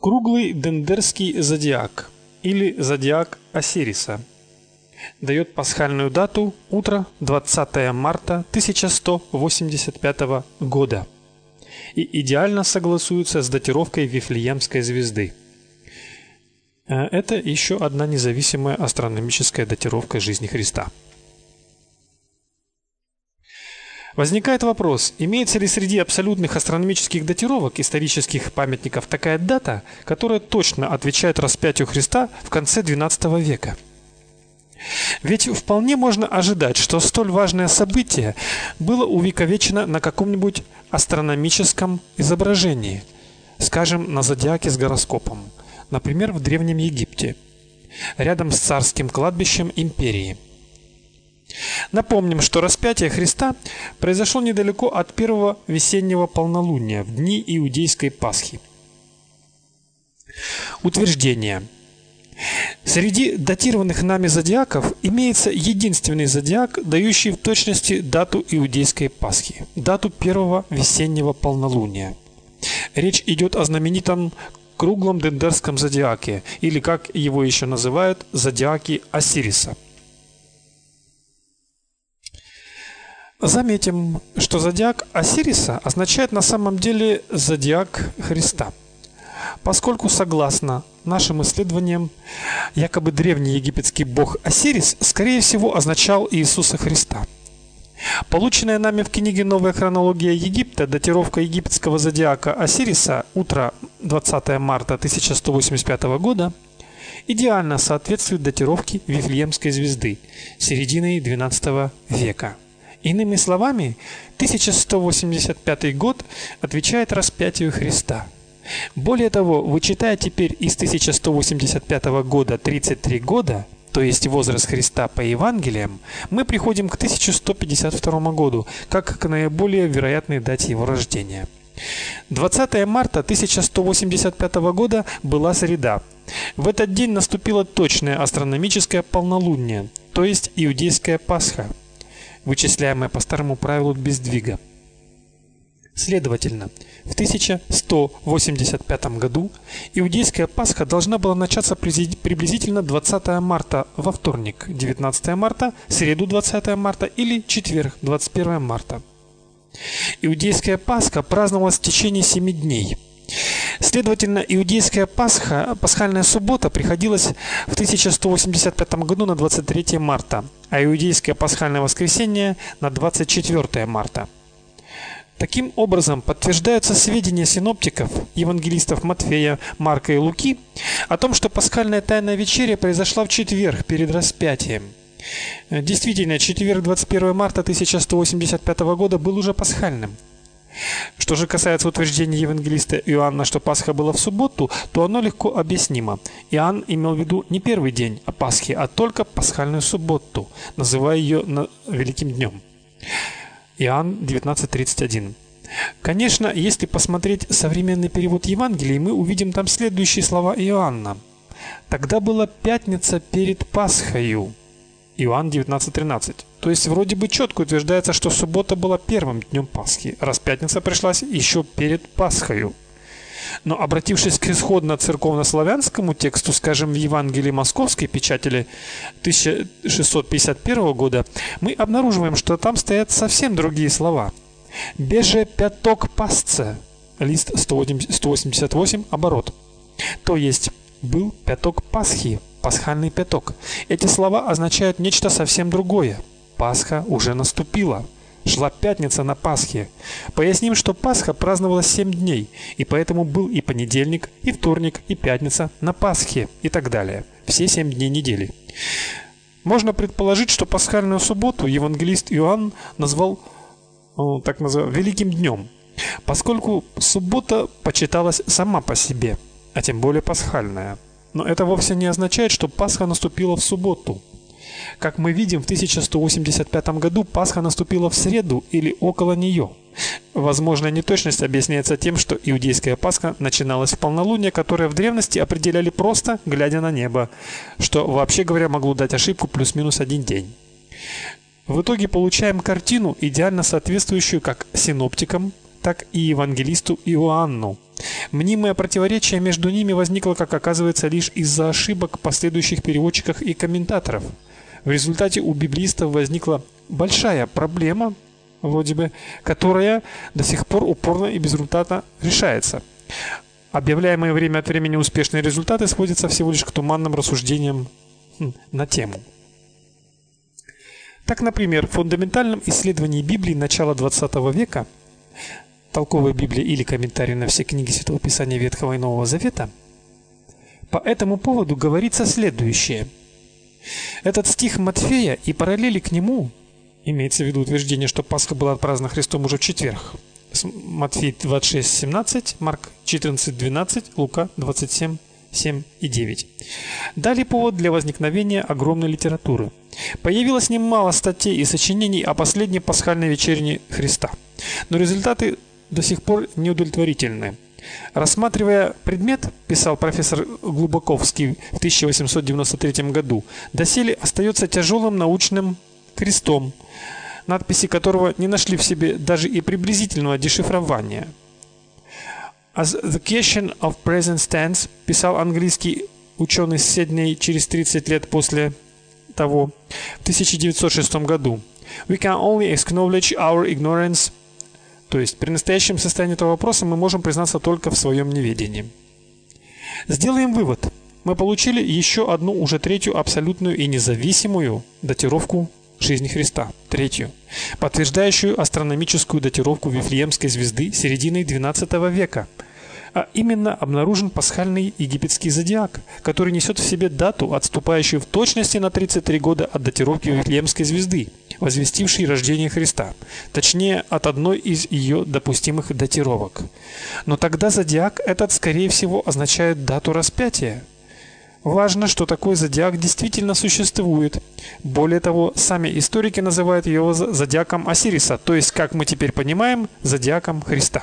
Круглый дендерский зодиак или зодиак Осириса дает пасхальную дату утро 20 марта 1185 года и идеально согласуется с датировкой Вифлеемской звезды. Э, это еще одна независимая астрономическая датировка жизни Христа. Возникает вопрос, имеется ли среди абсолютных астрономических датировок исторических памятников такая дата, которая точно отвечает распятию Христа в конце XII века? Ведь вполне можно ожидать, что столь важное событие было увековечено на каком-нибудь астрономическом изображении, скажем, на зодиаке с гороскопом, например, в Древнем Египте, рядом с царским кладбищем империи. Напомним, что распятие Христа произошло недалеко от первого весеннего полнолуния в дни иудейской Пасхи. Утверждение. Среди датированных нами зодиаков имеется единственный зодиак, дающий в точности дату иудейской Пасхи, дату первого весеннего полнолуния. Речь идет о знаменитом круглом дендерском зодиаке, или как его еще называют, зодиаке Осириса – Заметим, что зодиак Осириса означает на самом деле зодиак Христа. Поскольку согласно нашим исследованиям, якобы древний египетский бог Осирис скорее всего означал Иисуса Христа. Полученная нами в книге Новая хронология Египта датировка египетского зодиака Осириса утро 20 марта 1185 года идеально соответствует датировке Вифлеемской звезды середины XII века. Иными словами, 1185 год отвечает распятию Христа. Более того, вычитая теперь из 1185 года 33 года, то есть возраст Христа по Евангелиям, мы приходим к 1152 году, как к наиболее вероятной дате его рождения. 20 марта 1185 года была среда. В этот день наступило точное астрономическое полнолуние, то есть иудейская Пасха вычисляемая по старому правилу без сдвига. Следовательно, в 1185 году иудейская Пасха должна была начаться приблизительно 20 марта во вторник, 19 марта, среду 20 марта или четверг, 21 марта. Иудейская Пасха праздновалась в течение 7 дней – Следовательно, иудейская Пасха, пасхальная суббота приходилась в 1185 году на 23 марта, а иудейское пасхальное воскресенье на 24 марта. Таким образом, подтверждаются сведения синоптиков, евангелистов Матфея, Марка и Луки о том, что пасхальная тайная вечеря произошла в четверг перед распятием. Действительно, четверг 21 марта 1185 года был уже пасхальным. Что же касается утверждения евангелиста Иоанна, что Пасха была в субботу, то оно легко объяснимо. Иоанн имел в виду не первый день о Пасхе, а только пасхальную субботу, называя ее великим днем. Иоанн 19:31. Конечно, если посмотреть современный перевод Евангелия, мы увидим там следующие слова Иоанна. Тогда была пятница перед Пасхою. Иоанн 19:13. То есть вроде бы четко утверждается, что суббота была первым днем Пасхи, раз пятница пришлась еще перед Пасхою. Но обратившись к исходно церковно-славянскому тексту, скажем, в Евангелии Московской печатели 1651 года, мы обнаруживаем, что там стоят совсем другие слова. «Беже пяток пасце» лист 188 оборот. То есть был пяток Пасхи, пасхальный пяток. Эти слова означают нечто совсем другое. Пасха уже наступила. Шла пятница на Пасхе. Поясним, что Пасха праздновалась 7 дней, и поэтому был и понедельник, и вторник, и пятница на Пасхе и так далее. Все 7 дней недели. Можно предположить, что пасхальную субботу евангелист Иоанн назвал так называемым великим днем, поскольку суббота почиталась сама по себе, а тем более пасхальная. Но это вовсе не означает, что Пасха наступила в субботу. Как мы видим, в 1185 году Пасха наступила в среду или около нее. Возможная неточность объясняется тем, что иудейская Пасха начиналась в полнолуние, которое в древности определяли просто глядя на небо, что вообще говоря могло дать ошибку плюс-минус один день. В итоге получаем картину, идеально соответствующую как синоптикам, так и евангелисту Иоанну. Мнимое противоречие между ними возникло, как оказывается, лишь из-за ошибок последующих переводчиков и комментаторов. В результате у библистов возникла большая проблема, вроде бы, которая до сих пор упорно и безрезультатно решается. Объявляемые время от времени успешные результаты сводятся всего лишь к туманным рассуждениям хм, на тему. Так, например, в фундаментальном исследовании Библии начала XX века Толковая Библия или комментарий на все книги Святого Писания Ветхого и Нового Завета по этому поводу говорится следующее. Этот стих Матфея и параллели к нему, имеется в виду утверждение, что Пасха была отпразднована Христом уже в четверг. Матфей 26:17, Марк 14:12, Лука 27 7 и 9. Дали повод для возникновения огромной литературы. Появилось немало статей и сочинений о последней пасхальной вечерне Христа. Но результаты до сих пор неудовлетворительны. Рассматривая предмет, писал профессор Глубоковский в 1893 году, доселе остается тяжелым научным крестом, надписи которого не нашли в себе даже и приблизительного дешифрования. As the question of present stands, писал английский ученый Седней через 30 лет после того, в 1906 году. We can only acknowledge our ignorance то есть при настоящем состоянии этого вопроса мы можем признаться только в своем неведении. Сделаем вывод. Мы получили еще одну уже третью абсолютную и независимую датировку жизни Христа, третью, подтверждающую астрономическую датировку Вифлеемской звезды середины XII века – а именно обнаружен пасхальный египетский зодиак, который несет в себе дату, отступающую в точности на 33 года от датировки Вифлеемской звезды, возвестившей рождение Христа, точнее от одной из ее допустимых датировок. Но тогда зодиак этот скорее всего означает дату распятия. Важно, что такой зодиак действительно существует. Более того, сами историки называют его зодиаком Осириса, то есть, как мы теперь понимаем, зодиаком Христа.